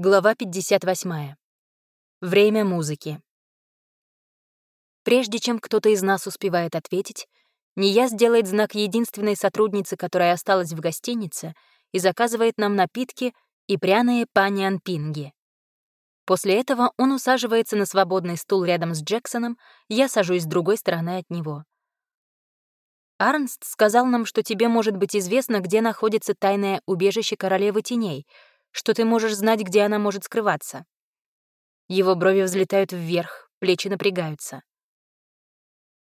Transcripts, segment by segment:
Глава 58. Время музыки. Прежде чем кто-то из нас успевает ответить, Ния сделает знак единственной сотрудницы, которая осталась в гостинице, и заказывает нам напитки и пряные пани-анпинги. После этого он усаживается на свободный стул рядом с Джексоном, я сажусь с другой стороны от него. Арнст сказал нам, что тебе может быть известно, где находится тайное убежище Королевы Теней — что ты можешь знать, где она может скрываться. Его брови взлетают вверх, плечи напрягаются.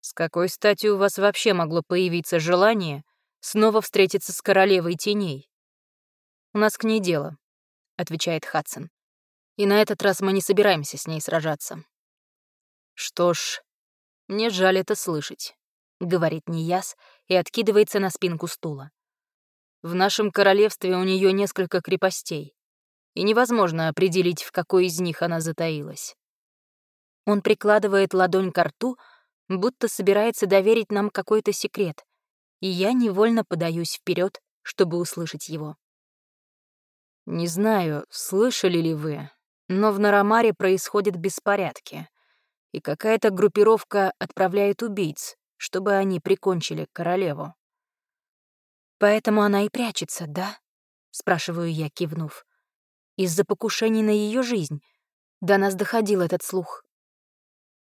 С какой стати у вас вообще могло появиться желание снова встретиться с королевой теней? У нас к ней дело, отвечает Хадсон. И на этот раз мы не собираемся с ней сражаться. Что ж, мне жаль это слышать, говорит Нияс и откидывается на спинку стула. В нашем королевстве у нее несколько крепостей, и невозможно определить, в какой из них она затаилась. Он прикладывает ладонь к рту, будто собирается доверить нам какой-то секрет, и я невольно подаюсь вперед, чтобы услышать его. Не знаю, слышали ли вы, но в Нарамаре происходят беспорядки, и какая-то группировка отправляет убийц, чтобы они прикончили королеву. Поэтому она и прячется, да? Спрашиваю я, кивнув. Из-за покушений на ее жизнь. До нас доходил этот слух.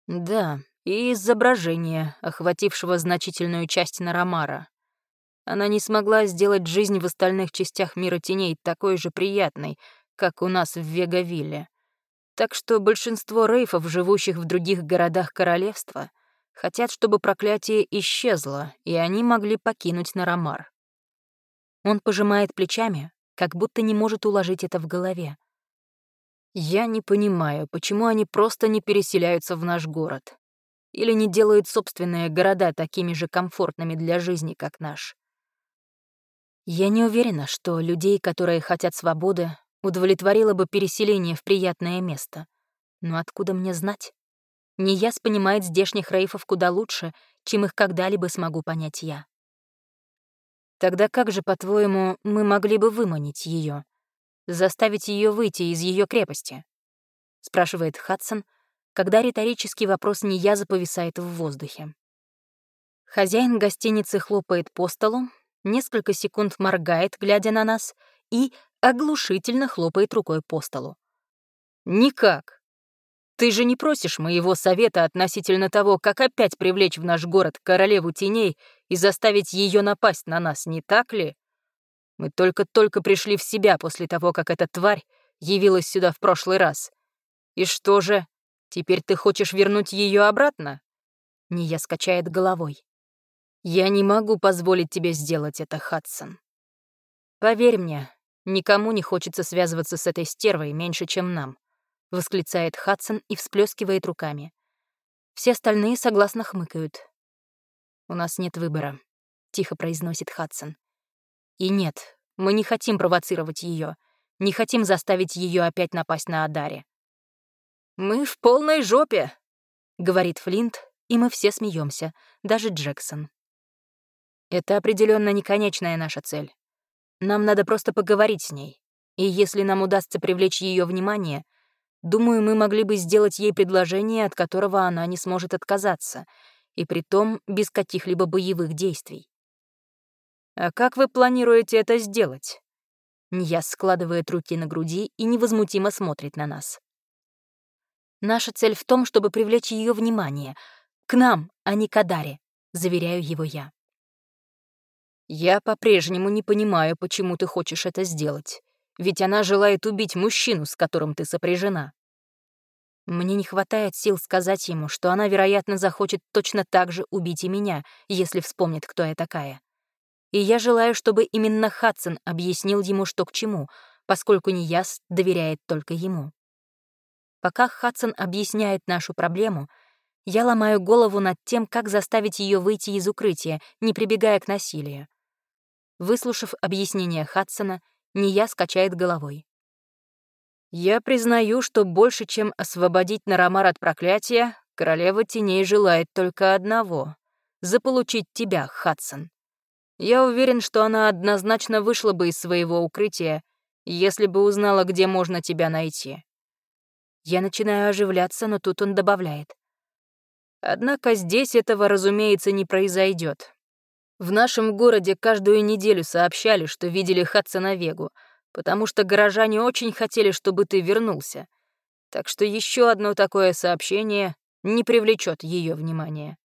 Да, и из-за брожения, охватившего значительную часть Нарамара. Она не смогла сделать жизнь в остальных частях мира теней такой же приятной, как у нас в Вегавилле. Так что большинство рейфов, живущих в других городах королевства, хотят, чтобы проклятие исчезло, и они могли покинуть Нарамар. Он пожимает плечами, как будто не может уложить это в голове. Я не понимаю, почему они просто не переселяются в наш город. Или не делают собственные города такими же комфортными для жизни, как наш. Я не уверена, что людей, которые хотят свободы, удовлетворило бы переселение в приятное место. Но откуда мне знать? Нияс понимает здешних рейфов куда лучше, чем их когда-либо смогу понять я. Тогда как же, по-твоему, мы могли бы выманить ее, заставить ее выйти из ее крепости? спрашивает Хадсон, когда риторический вопрос не я заповисает в воздухе. Хозяин гостиницы хлопает по столу, несколько секунд моргает, глядя на нас, и оглушительно хлопает рукой по столу. «Никак. Ты же не просишь моего совета относительно того, как опять привлечь в наш город королеву теней и заставить ее напасть на нас, не так ли? Мы только-только пришли в себя после того, как эта тварь явилась сюда в прошлый раз. И что же, теперь ты хочешь вернуть ее обратно? Ния скачает головой. Я не могу позволить тебе сделать это, Хадсон. Поверь мне, никому не хочется связываться с этой стервой меньше, чем нам. — восклицает Хадсон и всплескивает руками. Все остальные согласно хмыкают. «У нас нет выбора», — тихо произносит Хадсон. «И нет, мы не хотим провоцировать ее, не хотим заставить ее опять напасть на Адаре». «Мы в полной жопе», — говорит Флинт, и мы все смеемся, даже Джексон. Это определенно не конечная наша цель. Нам надо просто поговорить с ней. И если нам удастся привлечь ее внимание — Думаю, мы могли бы сделать ей предложение, от которого она не сможет отказаться, и при том без каких-либо боевых действий. «А как вы планируете это сделать?» Ньяс складывает руки на груди и невозмутимо смотрит на нас. «Наша цель в том, чтобы привлечь ее внимание. К нам, а не к Адаре», — заверяю его я. «Я по-прежнему не понимаю, почему ты хочешь это сделать. Ведь она желает убить мужчину, с которым ты сопряжена. Мне не хватает сил сказать ему, что она, вероятно, захочет точно так же убить и меня, если вспомнит, кто я такая. И я желаю, чтобы именно Хадсон объяснил ему, что к чему, поскольку Нияс доверяет только ему. Пока Хадсон объясняет нашу проблему, я ломаю голову над тем, как заставить ее выйти из укрытия, не прибегая к насилию. Выслушав объяснение Хадсона, Ния скачает головой. Я признаю, что больше, чем освободить Нарамар от проклятия, королева теней желает только одного — заполучить тебя, Хадсон. Я уверен, что она однозначно вышла бы из своего укрытия, если бы узнала, где можно тебя найти». Я начинаю оживляться, но тут он добавляет. Однако здесь этого, разумеется, не произойдет. В нашем городе каждую неделю сообщали, что видели Хадсона Вегу, потому что горожане очень хотели, чтобы ты вернулся. Так что еще одно такое сообщение не привлечет ее внимание.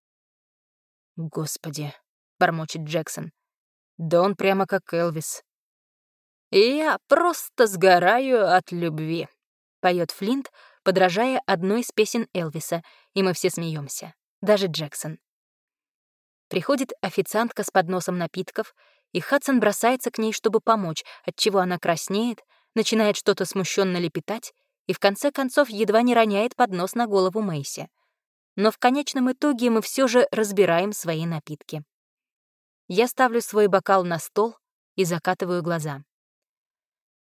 «Господи», — бормочет Джексон, — «да он прямо как Элвис». «Я просто сгораю от любви», — поет Флинт, подражая одной из песен Элвиса, и мы все смеемся, даже Джексон. Приходит официантка с подносом напитков, и Хадсон бросается к ней, чтобы помочь, отчего она краснеет, начинает что-то смущенно лепетать и в конце концов едва не роняет поднос на голову Мэйси. Но в конечном итоге мы все же разбираем свои напитки. Я ставлю свой бокал на стол и закатываю глаза.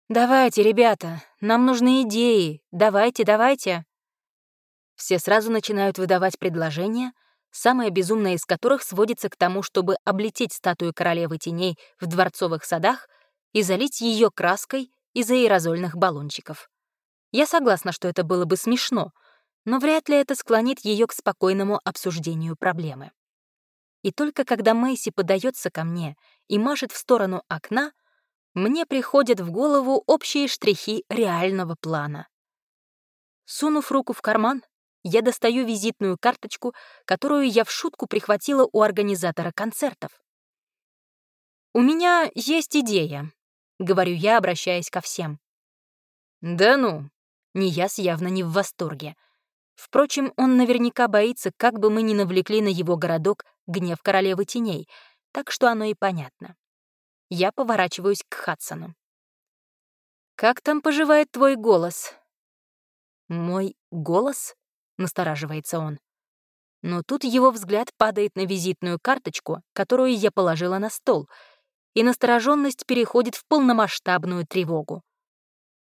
«Давайте, ребята, нам нужны идеи. Давайте, давайте». Все сразу начинают выдавать предложения, самое безумное из которых сводится к тому, чтобы облететь статую королевы теней в дворцовых садах и залить ее краской из аэрозольных баллончиков. Я согласна, что это было бы смешно, но вряд ли это склонит ее к спокойному обсуждению проблемы. И только когда Мэйси подается ко мне и машет в сторону окна, мне приходят в голову общие штрихи реального плана. Сунув руку в карман, я достаю визитную карточку, которую я в шутку прихватила у организатора концертов. «У меня есть идея», — говорю я, обращаясь ко всем. «Да ну», — Нияс явно не в восторге. Впрочем, он наверняка боится, как бы мы ни навлекли на его городок гнев королевы теней, так что оно и понятно. Я поворачиваюсь к Хадсону. «Как там поживает твой голос?» «Мой голос?» — настораживается он. Но тут его взгляд падает на визитную карточку, которую я положила на стол, и настороженность переходит в полномасштабную тревогу.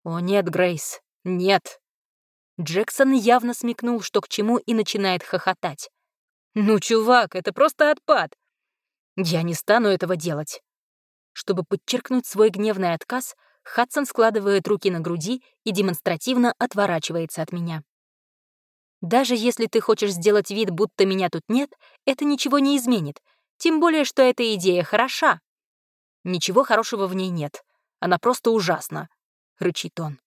«О нет, Грейс, нет!» Джексон явно смекнул, что к чему, и начинает хохотать. «Ну, чувак, это просто отпад!» «Я не стану этого делать. Чтобы подчеркнуть свой гневный отказ, Хадсон складывает руки на груди и демонстративно отворачивается от меня. Даже если ты хочешь сделать вид, будто меня тут нет, это ничего не изменит, тем более, что эта идея хороша. Ничего хорошего в ней нет, она просто ужасна, — рычит он.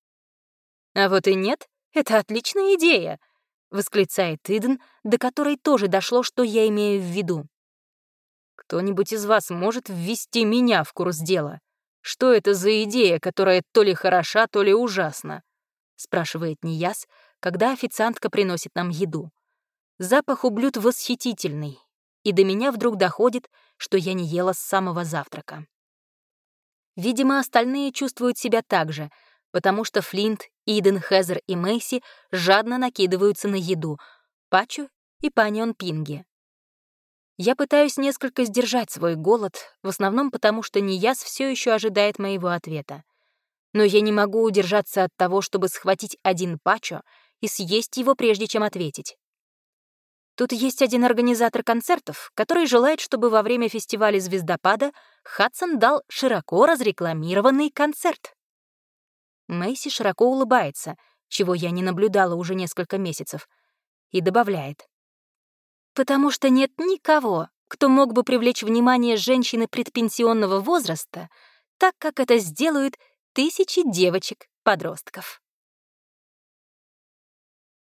А вот и нет, это отличная идея, — восклицает Иден, до которой тоже дошло, что я имею в виду. Кто-нибудь из вас может ввести меня в курс дела? Что это за идея, которая то ли хороша, то ли ужасна?» — спрашивает Нияс, когда официантка приносит нам еду. Запах у блюд восхитительный, и до меня вдруг доходит, что я не ела с самого завтрака. Видимо, остальные чувствуют себя так же, потому что Флинт, Иден, Хезер и Мэйси жадно накидываются на еду, Пачу и Панион Пинги. Я пытаюсь несколько сдержать свой голод, в основном потому, что Нияс все еще ожидает моего ответа. Но я не могу удержаться от того, чтобы схватить один пачо и съесть его, прежде чем ответить. Тут есть один организатор концертов, который желает, чтобы во время фестиваля «Звездопада» Хадсон дал широко разрекламированный концерт. Мэйси широко улыбается, чего я не наблюдала уже несколько месяцев, и добавляет потому что нет никого, кто мог бы привлечь внимание женщины предпенсионного возраста, так как это сделают тысячи девочек-подростков.